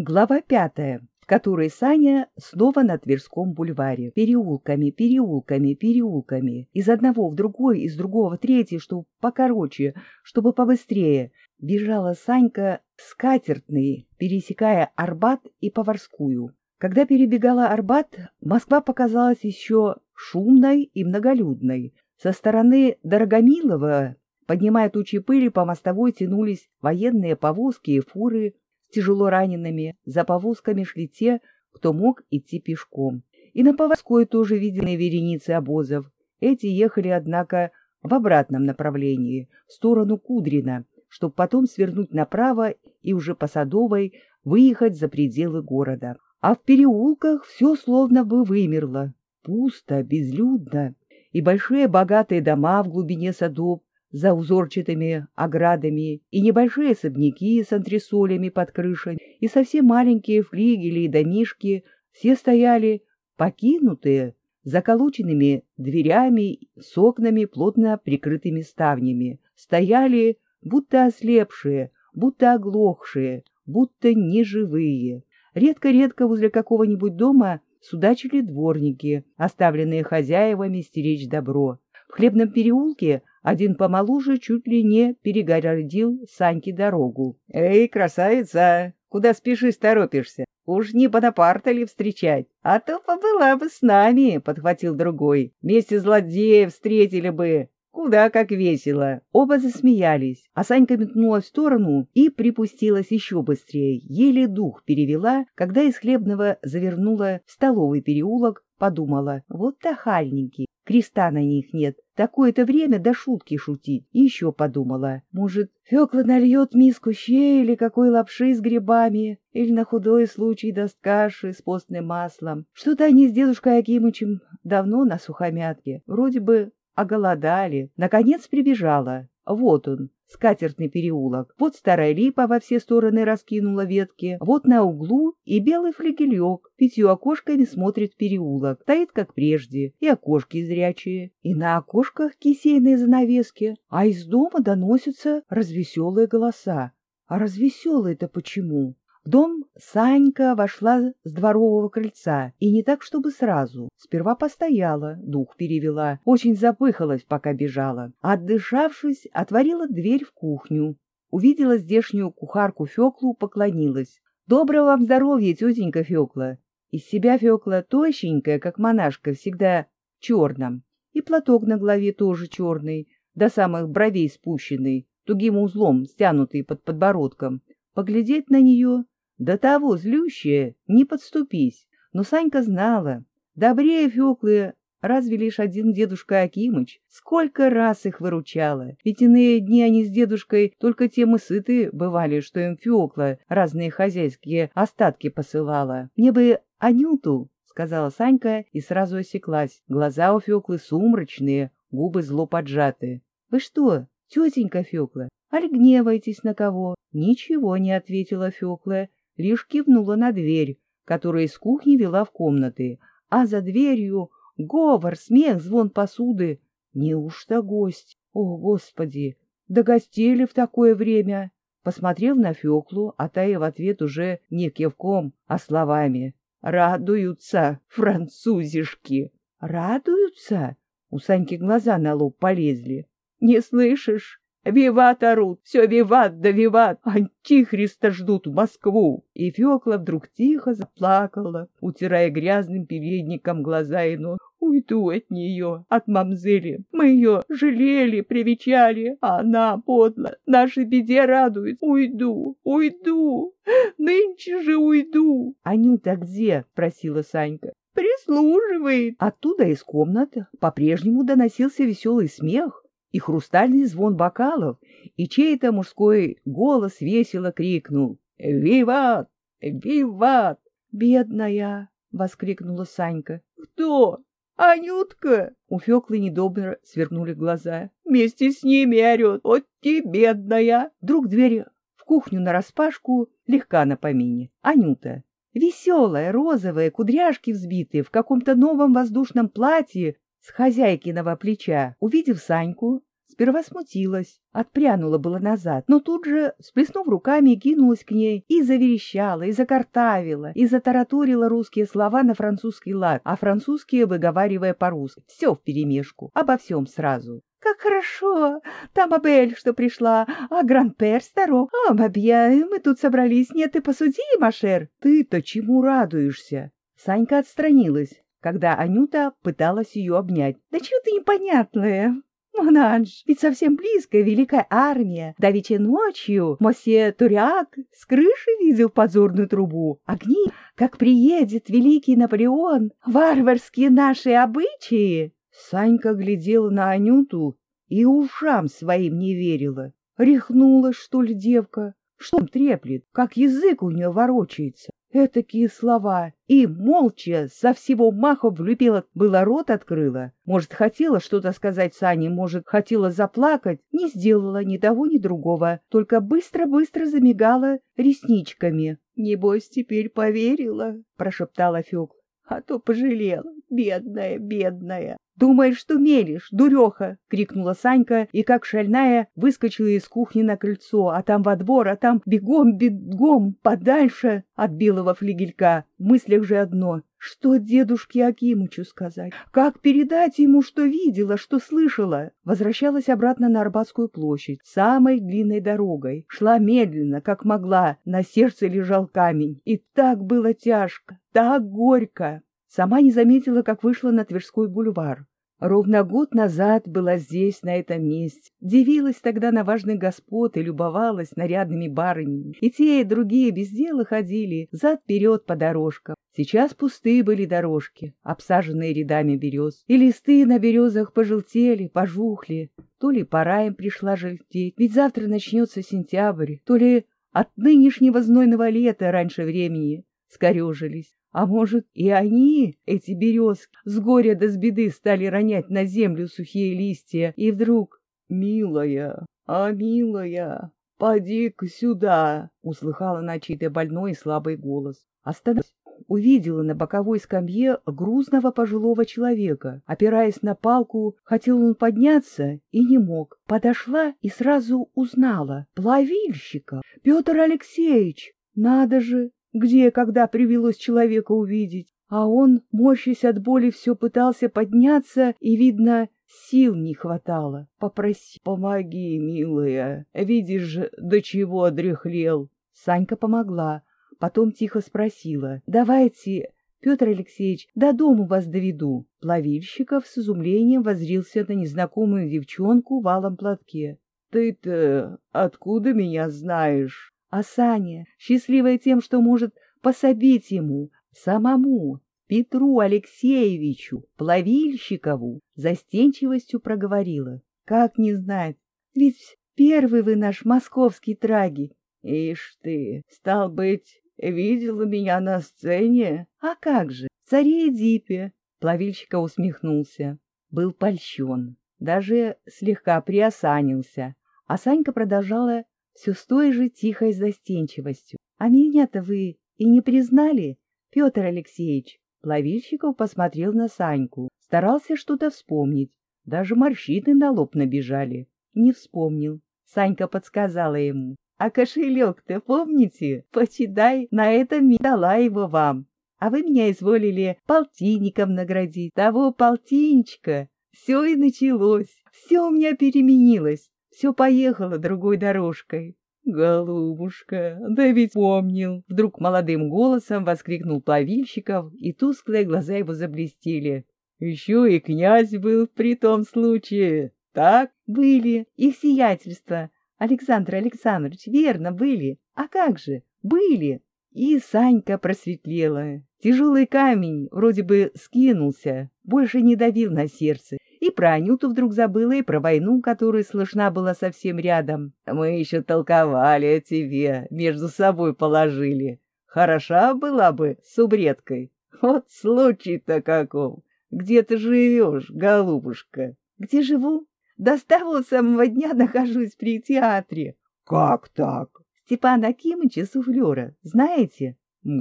Глава пятая, в которой Саня снова на Тверском бульваре. Переулками, переулками, переулками. Из одного в другой, из другого в третий, чтобы покороче, чтобы побыстрее. Бежала Санька скатертный, пересекая Арбат и Поварскую. Когда перебегала Арбат, Москва показалась еще шумной и многолюдной. Со стороны Дорогомилова, поднимая тучи пыли, по мостовой тянулись военные повозки и фуры, тяжело ранеными, за повозками шли те, кто мог идти пешком. И на Поварской тоже виденные вереницы обозов. Эти ехали, однако, в обратном направлении, в сторону Кудрина, чтобы потом свернуть направо и уже по Садовой выехать за пределы города. А в переулках все словно бы вымерло. Пусто, безлюдно. И большие богатые дома в глубине садов за узорчатыми оградами, и небольшие особняки с антресолями под крышей, и совсем маленькие флигели и домишки, все стояли покинутые, заколоченными дверями с окнами, плотно прикрытыми ставнями, стояли, будто ослепшие, будто оглохшие, будто неживые. Редко-редко возле какого-нибудь дома судачили дворники, оставленные хозяевами стеречь добро. В хлебном переулке один помоложе чуть ли не перегородил Саньке дорогу. — Эй, красавица, куда спешишь, торопишься? Уж не Бонапарта ли встречать? А то побыла бы с нами, — подхватил другой. Вместе злодеев встретили бы. Куда как весело. Оба засмеялись, а Санька метнулась в сторону и припустилась еще быстрее. Еле дух перевела, когда из хлебного завернула в столовый переулок, подумала, вот тахальники, креста на них нет. Такое-то время до шутки шутить. И еще подумала, может, Фекла нальет миску щей или какой лапши с грибами, или на худой случай даст каши с постным маслом. Что-то они с дедушкой Акимычем давно на сухомятке. Вроде бы оголодали. Наконец прибежала. Вот он, скатертный переулок. Вот старая липа во все стороны раскинула ветки. Вот на углу и белый флигелек пятью окошками смотрит переулок. Стоит, как прежде, и окошки зрячие. И на окошках кисейные занавески. А из дома доносятся развеселые голоса. А развеселые-то почему? В дом Санька вошла с дворового крыльца, и не так, чтобы сразу. Сперва постояла, дух перевела, очень запыхалась, пока бежала. Отдышавшись, отворила дверь в кухню. Увидела здешнюю кухарку Феклу, поклонилась. «Доброго вам здоровья, тетенька Фекла!» Из себя Фекла тощенькая, как монашка, всегда в черном. И платок на голове тоже черный, до самых бровей спущенный, тугим узлом, стянутый под подбородком. Поглядеть на нее до того злющая, не подступись. Но Санька знала, добрее Феклы разве лишь один дедушка Акимыч. Сколько раз их выручала. Ведь иные дни они с дедушкой только тем и сыты бывали, что им Фекла разные хозяйские остатки посылала. Мне бы Анюту, — сказала Санька и сразу осеклась. Глаза у Феклы сумрачные, губы зло поджаты. — Вы что, тетенька Фекла, аль гневаетесь на кого? Ничего не ответила Фекла, лишь кивнула на дверь, которая из кухни вела в комнаты, а за дверью говор, смех, звон посуды. Неужто гость? О, Господи! Да гостели в такое время! Посмотрел на Феклу, а та и в ответ уже не кивком, а словами. «Радуются, французишки!» «Радуются?» У Саньки глаза на лоб полезли. «Не слышишь? Виват орут, все виват да виват, антихриста ждут в Москву. И Фекла вдруг тихо заплакала, утирая грязным передником глаза и нос. Уйду от нее, от мамзели. Мы ее жалели, привечали, а она, подло, нашей беде радует. Уйду, уйду, нынче же уйду. — Анюта где? — просила Санька. — Прислуживает. Оттуда из комнаты по-прежнему доносился веселый смех и хрустальный звон бокалов, и чей-то мужской голос весело крикнул «Виват! Виват!» «Бедная!» — воскликнула Санька. «Кто? Анютка!» У Феклы недобро свернули глаза. «Вместе с ними орет! Вот ты бедная!» Вдруг дверь в кухню нараспашку легка на помине. Анюта. Веселая, розовая, кудряшки взбитые, в каком-то новом воздушном платье, с хозяйкиного плеча, увидев Саньку, Сперва смутилась, отпрянула было назад, но тут же, сплеснув руками, кинулась к ней и заверещала, и закартавила, и затараторила русские слова на французский лад, а французские выговаривая по-русски. Все вперемешку, обо всем сразу. «Как хорошо! Там Абель, что пришла, а Гран-Пер здоров. О, мабья, мы тут собрались, нет, ты посуди, Машер!» «Ты-то чему радуешься?» Санька отстранилась, когда Анюта пыталась ее обнять. «Да чего ты непонятная?» Монанж, ведь совсем близко великая армия. Давеча ночью мосье Туряк с крыши видел подзорную трубу. Огни, как приедет великий Наполеон, варварские наши обычаи. Санька глядела на Анюту и ушам своим не верила. Рехнулась, что ли, девка? Что треплет? Как язык у нее ворочается? Этакие слова. И молча со всего маха влюбила, было рот открыла. Может, хотела что-то сказать Сане, может, хотела заплакать. Не сделала ни того, ни другого. Только быстро-быстро замигала ресничками. «Небось, теперь поверила», — прошептала Фёкла. «А то пожалела, бедная, бедная». «Думаешь, что мелешь, дуреха!» — крикнула Санька и, как шальная, выскочила из кухни на крыльцо, а там во двор, а там бегом-бегом, подальше от белого флигелька. В мыслях же одно — что дедушке Акимычу сказать? Как передать ему, что видела, что слышала? Возвращалась обратно на Арбатскую площадь, самой длинной дорогой. Шла медленно, как могла, на сердце лежал камень. И так было тяжко, так горько. Сама не заметила, как вышла на Тверской бульвар. Ровно год назад была здесь, на этом месте. Дивилась тогда на важных господ и любовалась нарядными барынями. И те, и другие без дела ходили зад-вперед по дорожкам. Сейчас пустые были дорожки, обсаженные рядами берез. И листы на березах пожелтели, пожухли. То ли пора им пришла желтеть, ведь завтра начнется сентябрь, то ли от нынешнего знойного лета раньше времени скорежились. А может, и они, эти березки, с горя до с беды стали ронять на землю сухие листья, и вдруг «Милая, а милая, поди-ка сюда!» — услыхала на чей-то больной и слабый голос. Остановилась, увидела на боковой скамье грузного пожилого человека. Опираясь на палку, хотел он подняться и не мог. Подошла и сразу узнала. Плавильщика! Петр Алексеевич! Надо же! Где, когда привелось человека увидеть? А он, морщась от боли, все пытался подняться, и, видно, сил не хватало. Попроси, помоги, милая. Видишь же, до чего одряхлел. Санька помогла. Потом тихо спросила. «Давайте, Петр Алексеевич, до дому вас доведу». Плавильщиков с изумлением возрился на незнакомую девчонку в алом платке. «Ты-то откуда меня знаешь?» А Саня, счастливая тем, что может пособить ему, самому, Петру Алексеевичу, Плавильщикову, застенчивостью проговорила. Как не знать, ведь первый вы наш московский траги. Ишь ты, стал быть, видела меня на сцене? А как же, царе Эдипе. Плавильщика усмехнулся, был польщен, даже слегка приосанился. А Санька продолжала все с той же тихой застенчивостью. «А меня-то вы и не признали, Петр Алексеевич?» Плавильщиков посмотрел на Саньку, старался что-то вспомнить. Даже морщины на лоб набежали. Не вспомнил. Санька подсказала ему. «А кошелек-то помните? Почитай, на этом дала его вам. А вы меня изволили полтинником наградить. Того полтинничка. Все и началось. Все у меня переменилось все поехало другой дорожкой. «Голубушка, да ведь помнил!» Вдруг молодым голосом воскликнул Плавильщиков, и тусклые глаза его заблестели. «Еще и князь был при том случае, так?» «Были, их сиятельства. Александр Александрович, верно, были. А как же, были!» И Санька просветлела. Тяжелый камень вроде бы скинулся, больше не давил на сердце, и про Анюту вдруг забыла, и про войну, которая слышна была совсем рядом. Мы еще толковали о тебе, между собой положили. Хороша была бы с убредкой. Вот случай-то каков. Где ты живешь, голубушка? Где живу? До того самого дня нахожусь при театре. Как так? Степан Акимыча суфлера, знаете?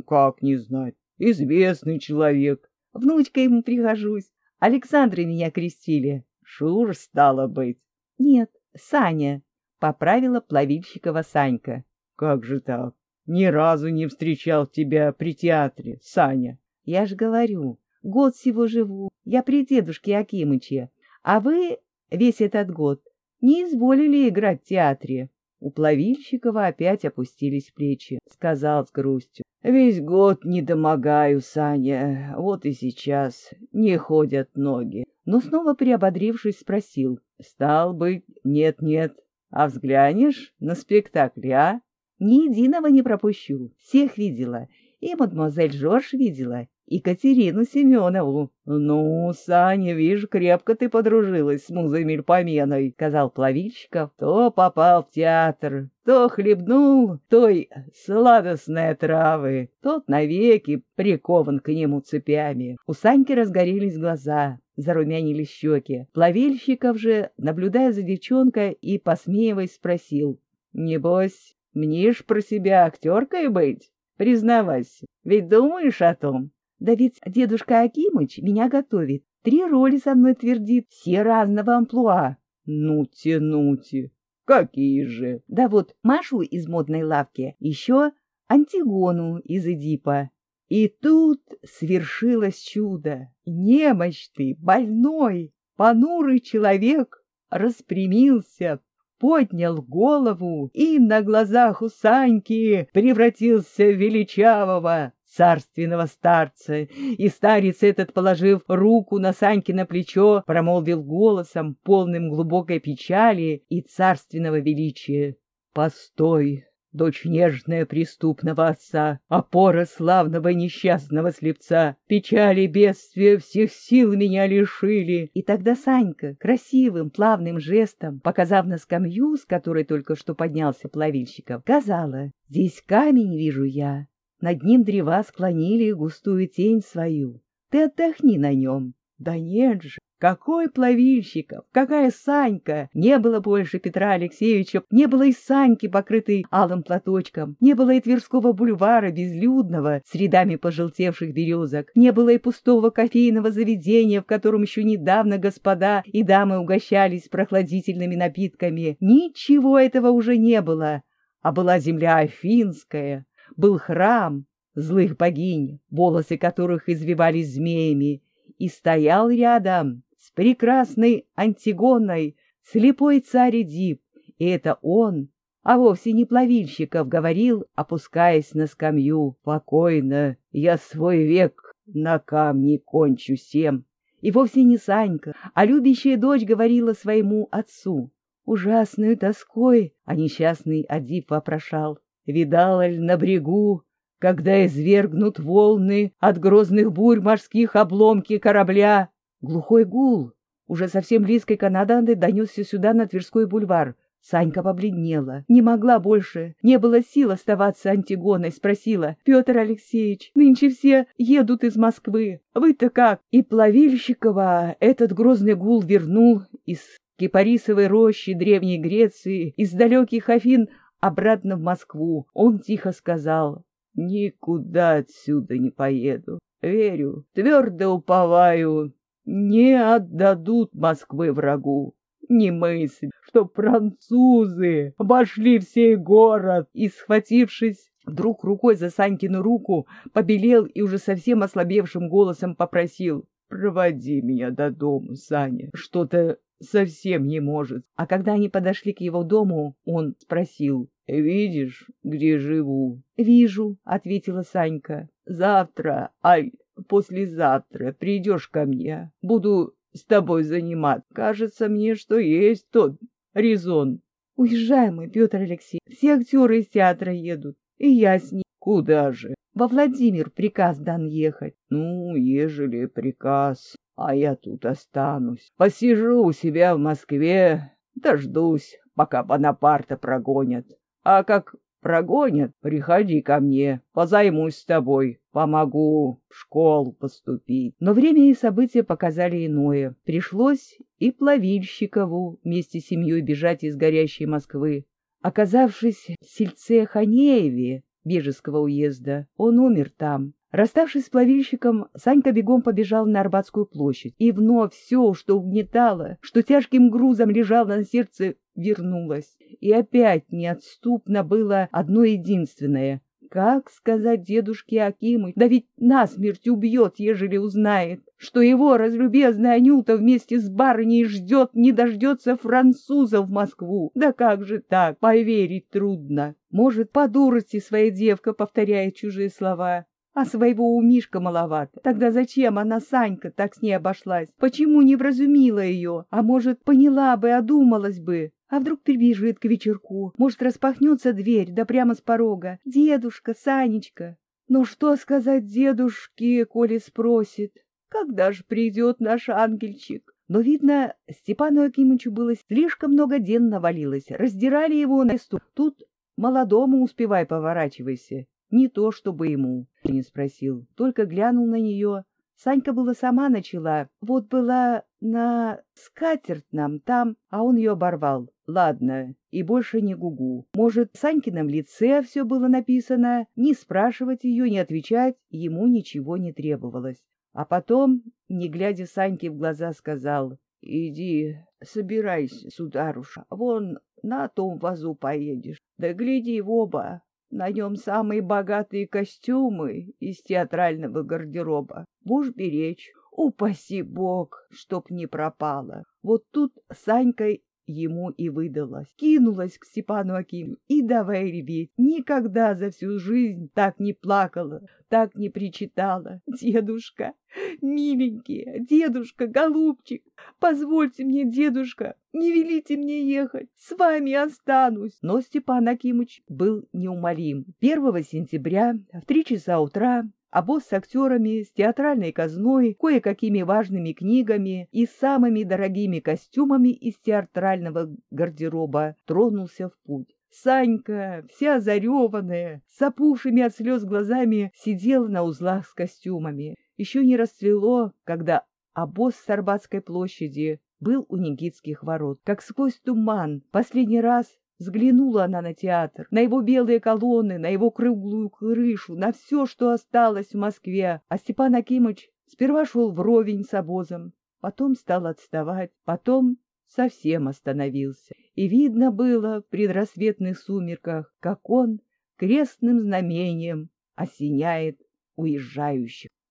Как не знать? Известный человек. Внучка ему прихожусь. Александры меня крестили. Шур, стало быть. Нет, Саня, — поправила Плавильщикова Санька. Как же так? Ни разу не встречал тебя при театре, Саня. Я ж говорю, год всего живу, я при дедушке Акимыче, а вы весь этот год не изволили играть в театре. У Плавильщикова опять опустились плечи, сказал с грустью. Весь год не домогаю, Саня, вот и сейчас не ходят ноги. Но снова приободрившись, спросил. Стал быть, нет-нет, а взглянешь на спектакль, а? Ни единого не пропущу, всех видела. И мадемуазель Жорж видела, и Катерину Семенову. — Ну, Саня, вижу, крепко ты подружилась с музой Мельпоменой, — сказал Плавильщиков. — То попал в театр, то хлебнул той сладостной травы, тот навеки прикован к нему цепями. У Саньки разгорелись глаза, зарумянились щеки. Плавильщиков же, наблюдая за девчонкой и посмеиваясь, спросил. — Небось, мнишь про себя актеркой быть? Признавайся, ведь думаешь о том? Да ведь дедушка Акимыч меня готовит. Три роли со мной твердит, все разного амплуа. Ну-те, ну-те. Какие же? Да вот Машу из модной лавки, еще Антигону из Эдипа. И тут свершилось чудо. Немощный, больной, понурый человек распрямился, поднял голову и на глазах у Саньки превратился в величавого, царственного старца, и старец этот, положив руку на Санькино плечо, промолвил голосом, полным глубокой печали и царственного величия. «Постой, дочь нежная преступного отца, опора славного несчастного слепца, печали бедствия всех сил меня лишили». И тогда Санька красивым плавным жестом, показав на скамью, с которой только что поднялся плавильщиков, сказала, «Здесь камень вижу я, над ним древа склонили густую тень свою. Ты отдохни на нем. Да нет же, какой Плавильщиков, какая Санька! Не было больше Петра Алексеевича, не было и Саньки, покрытой алым платочком, не было и Тверского бульвара безлюдного с рядами пожелтевших березок, не было и пустого кофейного заведения, в котором еще недавно господа и дамы угощались прохладительными напитками. Ничего этого уже не было, а была земля афинская, был храм злых богинь, волосы которых извивались змеями, и стоял рядом с прекрасной Антигоной слепой царь Эдип, и это он, а вовсе не Плавильщиков, говорил, опускаясь на скамью, «Покойно, я свой век на камне кончу всем». И вовсе не Санька, а любящая дочь говорила своему отцу. Ужасную тоской, а несчастный Адип вопрошал. Видала ль на брегу, когда извергнут волны от грозных бурь морских обломки корабля? Глухой гул, уже совсем близкой Канаданы, донесся сюда на Тверской бульвар. Санька побледнела, не могла больше, не было сил оставаться Антигоной, спросила. — Петр Алексеевич, нынче все едут из Москвы, вы-то как? И Плавильщикова этот грозный гул вернул из Кипарисовой рощи Древней Греции, из далеких Афин обратно в Москву. Он тихо сказал, «Никуда отсюда не поеду. Верю, твердо уповаю, не отдадут Москвы врагу. Не мысль, что французы обошли всей город и, схватившись вдруг рукой за Санькину руку, побелел и уже совсем ослабевшим голосом попросил «Проводи меня до дому, Саня, что-то совсем не может. А когда они подошли к его дому, он спросил, «Видишь, где живу?» «Вижу», — ответила Санька. «Завтра, аль послезавтра придешь ко мне. Буду с тобой заниматься. Кажется мне, что есть тот резон». «Уезжаем мы, Петр Алексеевич. Все актеры из театра едут. И я с ним. Куда же? Во Владимир приказ дан ехать. Ну, ежели приказ, а я тут останусь. Посижу у себя в Москве, дождусь, пока Бонапарта прогонят. А как прогонят, приходи ко мне, позаймусь с тобой, помогу в школу поступить. Но время и события показали иное. Пришлось и Плавильщикову вместе с семьей бежать из горящей Москвы. Оказавшись в сельце Ханееве, Бежеского уезда, он умер там, Расставшись с плавильщиком, Санька бегом побежал на Арбатскую площадь, и вновь все, что угнетало, что тяжким грузом лежало на сердце, вернулось. И опять неотступно было одно единственное как сказать дедушке Акиму? Да ведь насмерть убьет, ежели узнает, что его разлюбезная Анюта вместе с барыней ждет, не дождется француза в Москву. Да как же так? Поверить трудно. Может, по дурости своя девка повторяет чужие слова, а своего у Мишка маловато. Тогда зачем она, Санька, так с ней обошлась? Почему не вразумила ее? А может, поняла бы, одумалась бы? А вдруг прибежит к вечерку? Может, распахнется дверь, да прямо с порога. «Дедушка, Санечка!» Ну что сказать дедушке, коли спросит? Когда же придет наш ангельчик? Но, видно, Степану Акимычу было слишком много ден навалилось. Раздирали его на ступ. Тут молодому успевай поворачивайся. Не то, чтобы ему. Не спросил, только глянул на нее. Санька была сама начала. Вот была на скатерть нам там, а он ее оборвал. Ладно, и больше не гугу. Может, в Санькином лице все было написано, не спрашивать ее, не отвечать ему ничего не требовалось. А потом, не глядя Саньке в глаза, сказал, «Иди, собирайся, сударуша, вон на том вазу поедешь. Да гляди в оба, на нем самые богатые костюмы из театрального гардероба. Будешь беречь, упаси бог, чтоб не пропало. Вот тут Санька ему и выдалась. Кинулась к Степану Акиму и давай реветь. Никогда за всю жизнь так не плакала, так не причитала. Дедушка, миленький, дедушка, голубчик, позвольте мне, дедушка, не велите мне ехать, с вами останусь. Но Степан Акимыч был неумолим. 1 сентября в три часа утра а босс с актерами, с театральной казной, кое-какими важными книгами и самыми дорогими костюмами из театрального гардероба тронулся в путь. Санька, вся зареванная, с опухшими от слез глазами, сидела на узлах с костюмами. Еще не расцвело, когда обоз с Арбатской площади был у Никитских ворот. Как сквозь туман, последний раз Взглянула она на театр, на его белые колонны, на его круглую крышу, на все, что осталось в Москве. А Степан Акимыч сперва шел вровень с обозом, потом стал отставать, потом совсем остановился. И видно было в предрассветных сумерках, как он крестным знамением осеняет уезжающих.